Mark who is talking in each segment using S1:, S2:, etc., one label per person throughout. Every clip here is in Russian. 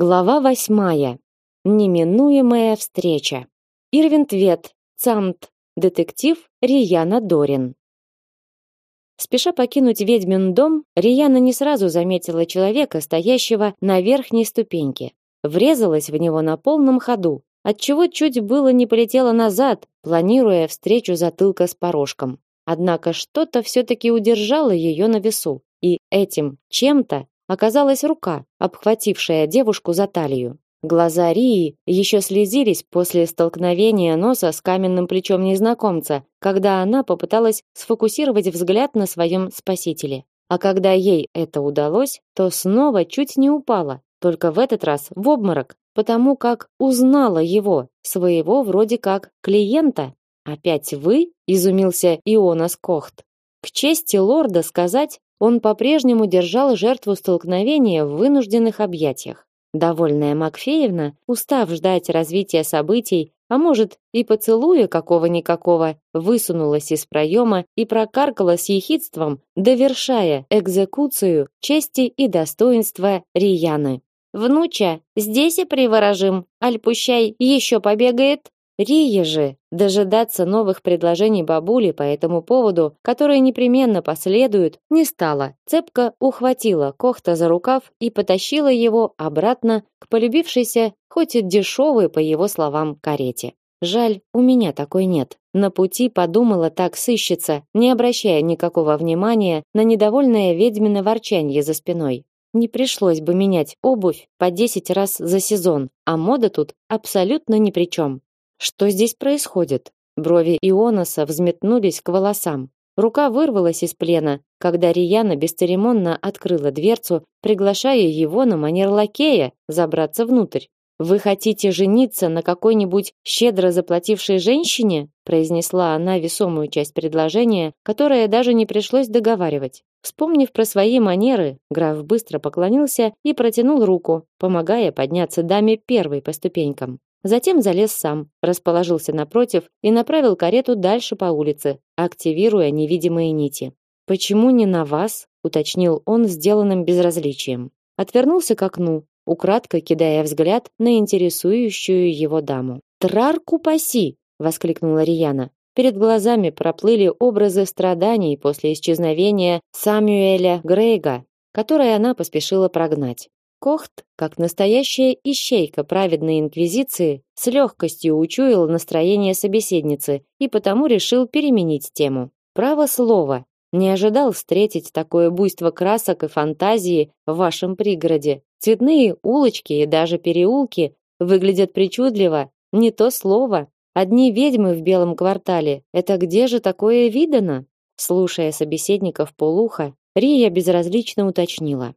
S1: Глава восьмая. Неминуемая встреча. Ирвинтвет, Цамт, детектив Рияна Дорин. Спеша покинуть ведьмин дом, Рияна не сразу заметила человека, стоящего на верхней ступеньке. Врезалась в него на полном ходу, отчего чуть было не полетела назад, планируя встречу затылка с порожком. Однако что-то все-таки удержало ее на весу, и этим чем-то оказалась рука, обхватившая девушку за талию. Глаза Рии еще слезились после столкновения носа с каменным плечом незнакомца, когда она попыталась сфокусировать взгляд на своем спасителе. А когда ей это удалось, то снова чуть не упала, только в этот раз в обморок, потому как узнала его, своего вроде как клиента. Опять вы? изумился Ионас Кохт. К чести лорда сказать, он по-прежнему держал жертву столкновения в вынужденных объятиях. Довольная Макфеевна, устав ждать развития событий, а может и поцелуя какого-никакого, высунулась из проема и прокаркала с ехидством, довершая экзекуцию чести и достоинства Рияны. «Внуча, здесь и приворожим, аль пущай еще побегает?» Рия же дожидаться новых предложений бабули по этому поводу, которые непременно последуют, не стала. Цепка ухватила Кохта за рукав и потащила его обратно к полюбившейся, хоть и дешевой, по его словам, карете. Жаль, у меня такой нет. На пути подумала так сыщица, не обращая никакого внимания на недовольное ведьмино ворчанье за спиной. Не пришлось бы менять обувь по 10 раз за сезон, а мода тут абсолютно ни при чем. Что здесь происходит? Брови Ионоса взметнулись к волосам. Рука вырвалась из плена, когда Рияна бесцеремонно открыла дверцу, приглашая его на манер лакея забраться внутрь. Вы хотите жениться на какой-нибудь щедро заплатившей женщине? произнесла она весомую часть предложения, которое даже не пришлось договаривать. Вспомнив про свои манеры, граф быстро поклонился и протянул руку, помогая подняться даме первой по ступенькам. Затем залез сам, расположился напротив и направил карету дальше по улице, активируя невидимые нити. Почему не на вас? уточнил он сделанным безразличием. Отвернулся к окну, украдкой кидая взгляд на интересующую его даму. "Трарку паси!" воскликнула Рияна. Перед глазами проплыли образы страданий после исчезновения Самуэля Грейга, которое она поспешила прогнать. Кохт, как настоящая ищейка праведной инквизиции, с легкостью учуял настроение собеседницы и потому решил переменить тему. Право слово, не ожидал встретить такое буйство красок и фантазии в вашем пригороде. Цветные улочки и даже переулки выглядят причудливо, не то слово. Одни ведьмы в белом квартале. Это где же такое видано? Слушая собеседников полуха, Рия безразлично уточнила: "А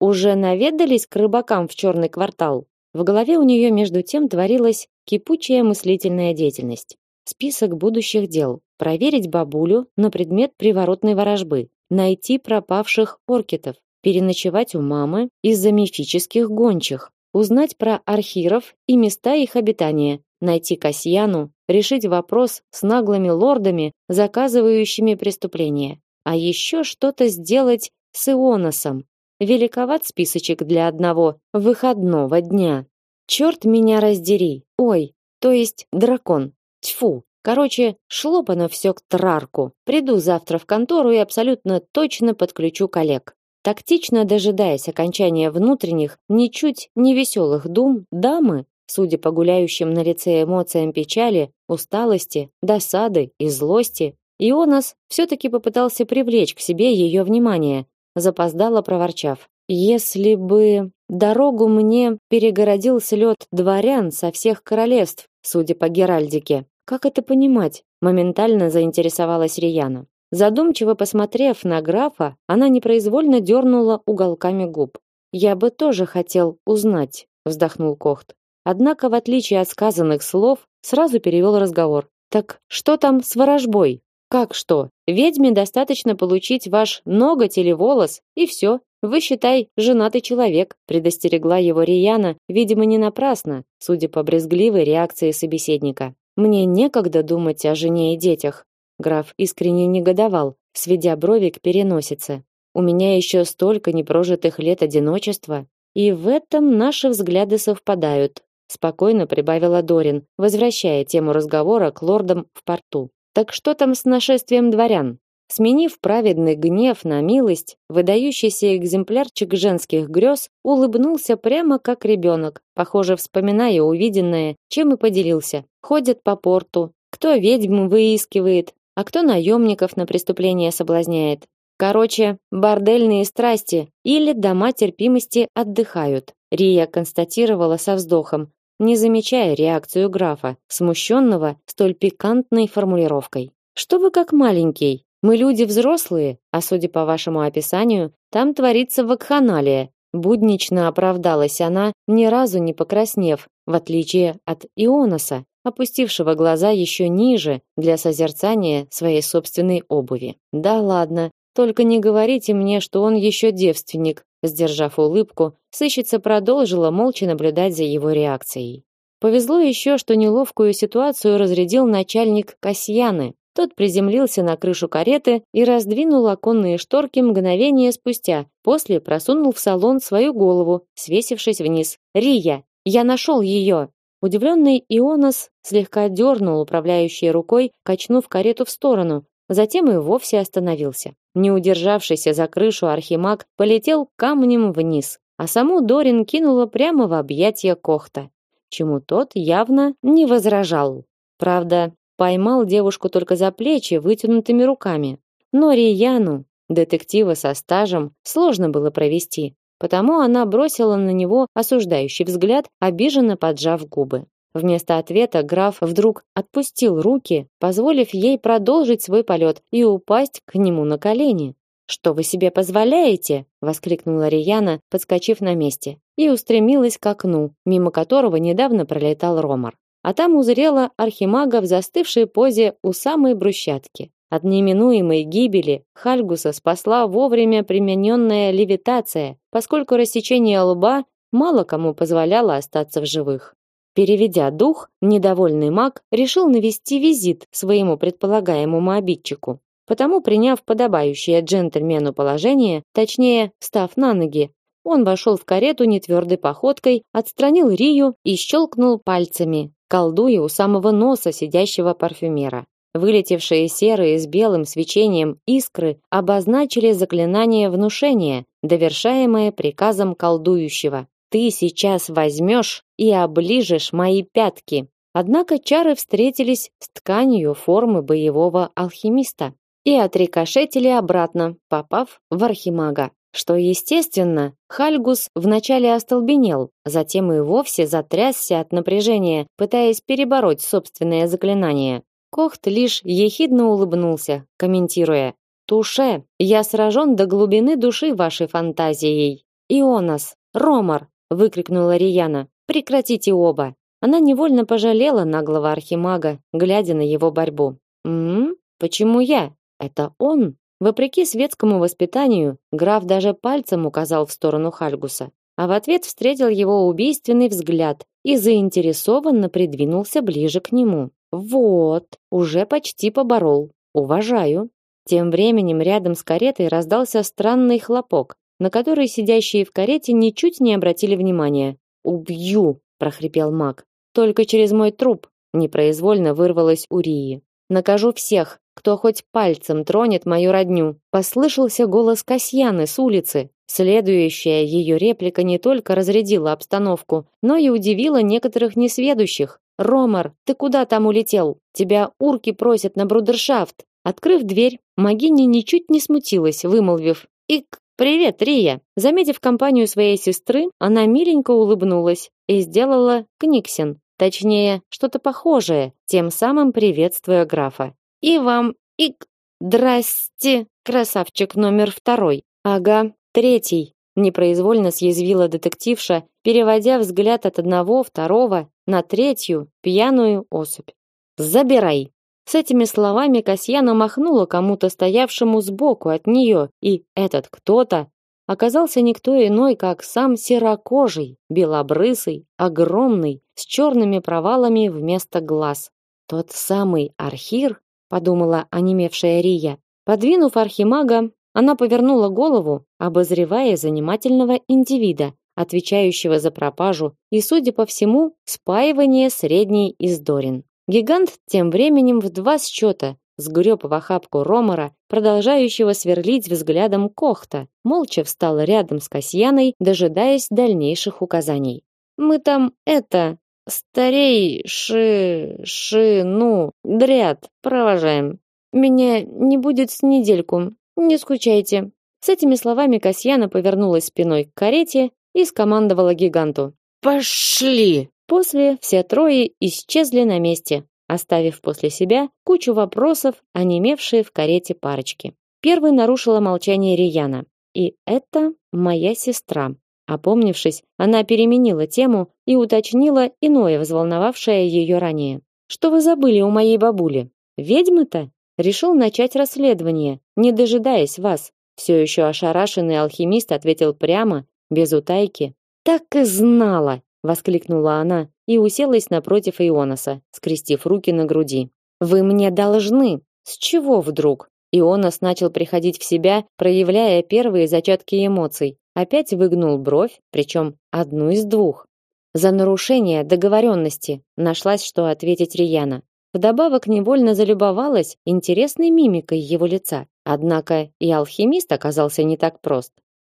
S1: уже наведались к рыбакам в черный квартал. В голове у нее между тем творилась кипучая мыслительная деятельность. Список будущих дел: проверить бабулю на предмет приворотной ворожбы, найти пропавших оркетов, переночевать у мамы из-за мифических гончих, узнать про архиров и места их обитания, найти Касьяну, решить вопрос с наглыми лордами, заказывающими преступления, а еще что-то сделать с Ионосом, Великоват списочек для одного выходного дня. Черт меня раздери. Ой, то есть дракон. Тьфу. Короче, шлопано все к трарку. Приду завтра в контору и абсолютно точно подключу коллег. Тактично дожидаясь окончания внутренних, ничуть не веселых дум, дамы, судя по гуляющим на лице эмоциям печали, усталости, досады и злости, Ионас все-таки попытался привлечь к себе ее внимание, запоздало проворчав: "Если бы дорогу мне перегородил слет дворян со всех королевств, судя по геральдике. Как это понимать?" моментально заинтересовалась Рияна. Задумчиво посмотрев на графа, она непроизвольно дернула уголками губ. "Я бы тоже хотел узнать", вздохнул Кохт. Однако, в отличие от сказанных слов, сразу перевел разговор. Так что там с ворожбой? Как что? Ведьме достаточно получить ваш ноготь или волос, и все. Вы, считай, женатый человек, предостерегла его Рияна, видимо, не напрасно, судя по брезгливой реакции собеседника. Мне некогда думать о жене и детях. Граф искренне негодовал, сведя брови к переносице. У меня еще столько непрожитых лет одиночества. И в этом наши взгляды совпадают, спокойно прибавила Дорин, возвращая тему разговора к лордам в порту. Так что там с нашествием дворян? Сменив праведный гнев на милость, выдающийся экземплярчик женских грез улыбнулся прямо как ребенок, похоже, вспоминая увиденное, чем и поделился. Ходят по порту, кто ведьм выискивает, а кто наемников на преступление соблазняет. Короче, бордельные страсти или дома терпимости отдыхают. Рия констатировала со вздохом, не замечая реакцию графа, смущенного столь пикантной формулировкой. Что вы как маленький? Мы люди взрослые, а судя по вашему описанию, там творится вакханалия. Буднично оправдалась она, ни разу не покраснев, в отличие от Ионоса, опустившего глаза еще ниже для созерцания своей собственной обуви. Да ладно, только не говорите мне, что он еще девственник, сдержав улыбку, сыщица продолжила молча наблюдать за его реакцией. Повезло еще, что неловкую ситуацию разрядил начальник Касьяны, тот приземлился на крышу кареты и раздвинул оконные шторки мгновение спустя. После просунул в салон свою голову, свесившись вниз. «Рия! Я нашел ее!» Удивленный Ионос слегка дернул управляющей рукой, качнув карету в сторону, затем и вовсе остановился. Не удержавшийся за крышу архимаг полетел камнем вниз, а саму Дорин кинула прямо в объятия Кохта, чему тот явно не возражал. Правда, поймал девушку только за плечи вытянутыми руками. Но Рияну, детектива со стажем, сложно было провести, потому она бросила на него осуждающий взгляд, обиженно поджав губы. Вместо ответа граф вдруг отпустил руки, позволив ей продолжить свой полет и упасть к нему на колени. «Что вы себе позволяете?» — воскликнула Рияна, подскочив на месте, и устремилась к окну, мимо которого недавно пролетал Ромар а там узрела архимага в застывшей позе у самой брусчатки. От неминуемой гибели Хальгуса спасла вовремя примененная левитация, поскольку рассечение лба мало кому позволяло остаться в живых. Переведя дух, недовольный маг решил навести визит своему предполагаемому обидчику. Потому, приняв подобающее джентльмену положение, точнее, встав на ноги, он вошел в карету нетвердой походкой, отстранил Рию и щелкнул пальцами, колдуя у самого носа сидящего парфюмера. Вылетевшие серые с белым свечением искры обозначили заклинание внушения, довершаемое приказом колдующего. «Ты сейчас возьмешь и оближешь мои пятки». Однако чары встретились с тканью формы боевого алхимиста и отрикошетили обратно, попав в архимага. Что естественно, Хальгус вначале остолбенел, затем и вовсе затрясся от напряжения, пытаясь перебороть собственное заклинание. Кохт лишь ехидно улыбнулся, комментируя: "Туше, я сражен до глубины души вашей фантазией". "Ионас, Ромар!" Выкрикнула Рияна. "Прекратите оба!" Она невольно пожалела наглого архимага, глядя на его борьбу. "М? Почему я? Это он?" Вопреки светскому воспитанию, граф даже пальцем указал в сторону Хальгуса, а в ответ встретил его убийственный взгляд и заинтересованно придвинулся ближе к нему. Вот, уже почти поборол. Уважаю. Тем временем рядом с каретой раздался странный хлопок, на который сидящие в карете ничуть не обратили внимания. "Убью", прохрипел маг. "Только через мой труп", непроизвольно вырвалось у Рии. "Накажу всех, кто хоть пальцем тронет мою родню. Послышался голос Касьяны с улицы. Следующая ее реплика не только разрядила обстановку, но и удивила некоторых несведущих. Ромар, ты куда там улетел? Тебя урки просят на брудершафт. Открыв дверь, Магиня ничуть не смутилась, вымолвив: "Ик, привет, Рия". Заметив компанию своей сестры, она миленько улыбнулась и сделала книксен, точнее, что-то похожее, тем самым приветствуя графа. И вам, и здрасте, красавчик номер второй. Ага, третий. Непроизвольно съязвила детективша, переводя взгляд от одного, второго на третью, пьяную особь. Забирай. С этими словами Касьяна махнула кому-то стоявшему сбоку от нее, и этот кто-то оказался никто иной, как сам серокожий, белобрысый, огромный, с черными провалами вместо глаз. Тот самый Архир, подумала онемевшая Рия. Подвинув архимага, она повернула голову, обозревая занимательного индивида, отвечающего за пропажу и, судя по всему, спаивание средней из Дорин. Гигант тем временем в два счета сгреб в охапку Ромара, продолжающего сверлить взглядом Кохта, молча встал рядом с Касьяной, дожидаясь дальнейших указаний. «Мы там это... старей... ши... ши... ну... дряд... провожаем. Меня не будет с недельку. Не скучайте». С этими словами Касьяна повернулась спиной к карете и скомандовала гиганту. «Пошли!» После все трое исчезли на месте, оставив после себя кучу вопросов, онемевшие в карете парочки. Первой нарушила молчание Рияна. И это моя сестра. Опомнившись, она переменила тему и уточнила иное, взволновавшее ее ранее. Что вы забыли у моей бабули? Ведьмы-то? Решил начать расследование, не дожидаясь вас. Все еще ошарашенный алхимист ответил прямо, без утайки. Так и знала, воскликнула она и уселась напротив Ионоса, скрестив руки на груди. Вы мне должны. С чего вдруг? Ионос начал приходить в себя, проявляя первые зачатки эмоций. Опять выгнул бровь, причем одну из двух. За нарушение договоренности нашлась, что ответить Рияна. Вдобавок невольно залюбовалась интересной мимикой его лица. Однако и алхимист оказался не так прост.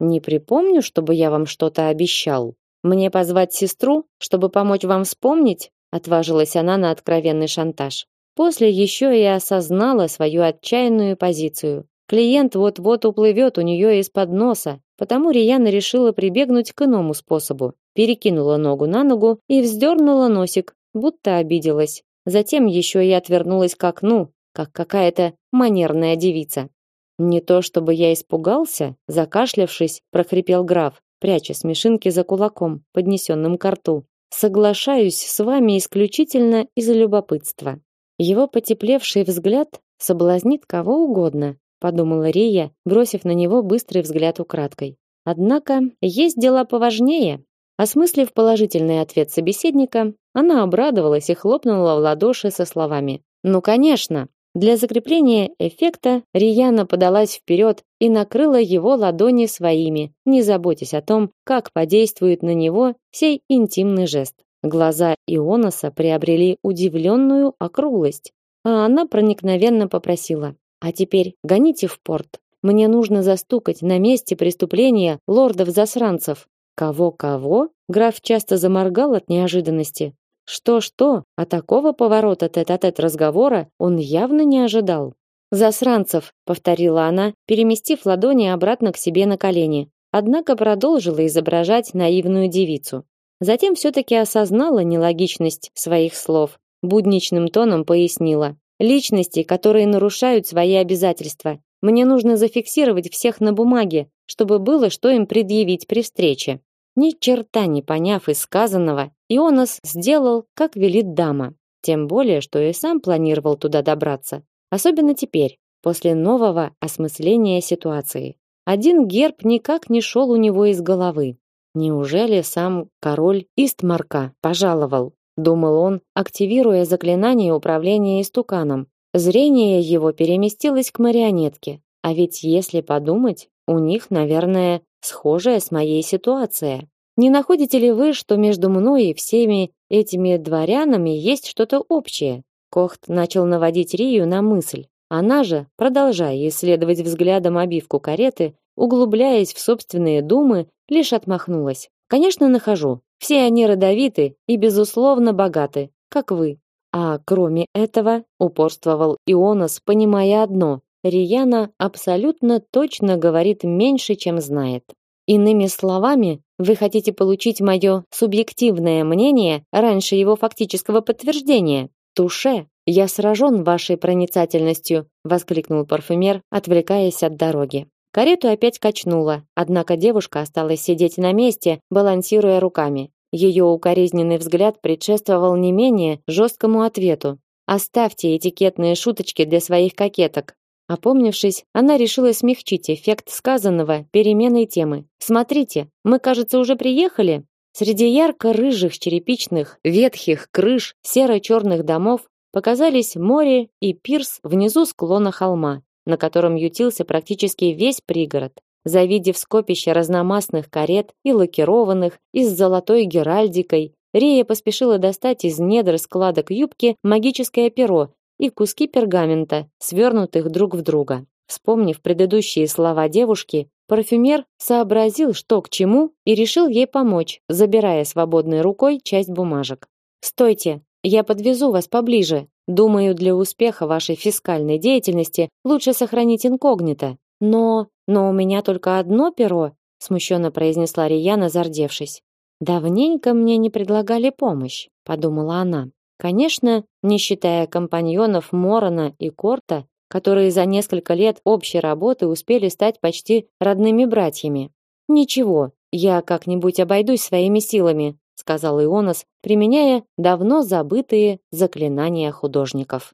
S1: Не припомню, чтобы я вам что-то обещал. Мне позвать сестру, чтобы помочь вам вспомнить? Отважилась она на откровенный шантаж. После еще и осознала свою отчаянную позицию. Клиент вот-вот уплывет у нее из-под носа, потому Рияна решила прибегнуть к иному способу. Перекинула ногу на ногу и вздернула носик, будто обиделась. Затем еще и отвернулась к окну, как какая-то манерная девица. Не то чтобы я испугался, закашлявшись, прохрипел граф, пряча смешинки за кулаком, поднесенным к рту. Соглашаюсь с вами исключительно из любопытства. Его потеплевший взгляд соблазнит кого угодно, подумала Рия, бросив на него быстрый взгляд украдкой. Однако есть дела поважнее. Осмыслив положительный ответ собеседника, она обрадовалась и хлопнула в ладоши со словами: "Ну, конечно, для закрепления эффекта Рияна подалась вперед и накрыла его ладони своими, не заботясь о том, как подействует на него сей интимный жест. Глаза Ионоса приобрели удивленную округлость, а она проникновенно попросила: "А теперь гоните в порт. Мне нужно застукать на месте преступления лордов-засранцев". Кого-кого? Граф часто заморгал от неожиданности. Что-что, а такого поворота тет-а-тет разговора он явно не ожидал. «Засранцев», — повторила она, переместив ладони обратно к себе на колени, однако продолжила изображать наивную девицу. Затем все-таки осознала нелогичность своих слов, будничным тоном пояснила. «Личности, которые нарушают свои обязательства. Мне нужно зафиксировать всех на бумаге, чтобы было что им предъявить при встрече». Ни черта не поняв из сказанного, Ионас сделал, как велит дама. Тем более, что и сам планировал туда добраться. Особенно теперь, после нового осмысления ситуации. Один герб никак не шел у него из головы. Неужели сам король Истмарка пожаловал? Думал он, активируя заклинание управления истуканом. Зрение его переместилось к марионетке. А ведь если подумать, у них, наверное, схожая с моей ситуация. Не находите ли вы, что между мной и всеми этими дворянами есть что-то общее? Кохт начал наводить Рию на мысль. Она же, продолжая исследовать взглядом обивку кареты, углубляясь в собственные думы, лишь отмахнулась. Конечно, нахожу. Все они родовиты и безусловно богаты, как вы. А кроме этого, упорствовал Ионос, понимая одно: Рияна абсолютно точно говорит меньше, чем знает. Иными словами, вы хотите получить мое субъективное мнение раньше его фактического подтверждения. Туше, я сражен вашей проницательностью, воскликнул парфюмер, отвлекаясь от дороги. Карету опять качнуло, однако девушка осталась сидеть на месте, балансируя руками. Ее укоризненный взгляд предшествовал не менее жесткому ответу. Оставьте этикетные шуточки для своих кокеток. Опомнившись, она решила смягчить эффект сказанного переменой темы. Смотрите, мы, кажется, уже приехали. Среди ярко-рыжих черепичных, ветхих крыш серо-черных домов показались море и пирс внизу склона холма, на котором ютился практически весь пригород. Завидев скопище разномастных карет и лакированных, и с золотой геральдикой, Рия поспешила достать из недр складок юбки магическое перо и куски пергамента, свернутых друг в друга. Вспомнив предыдущие слова девушки, парфюмер сообразил, что к чему, и решил ей помочь, забирая свободной рукой часть бумажек. «Стойте, я подвезу вас поближе. Думаю, для успеха вашей фискальной деятельности лучше сохранить инкогнито. Но, но у меня только одно перо, смущенно произнесла Рияна, зардевшись. Давненько мне не предлагали помощь, подумала она. Конечно, не считая компаньонов Морона и Корта, которые за несколько лет общей работы успели стать почти родными братьями. Ничего, я как-нибудь обойдусь своими силами, сказал Ионас, применяя давно забытые заклинания художников.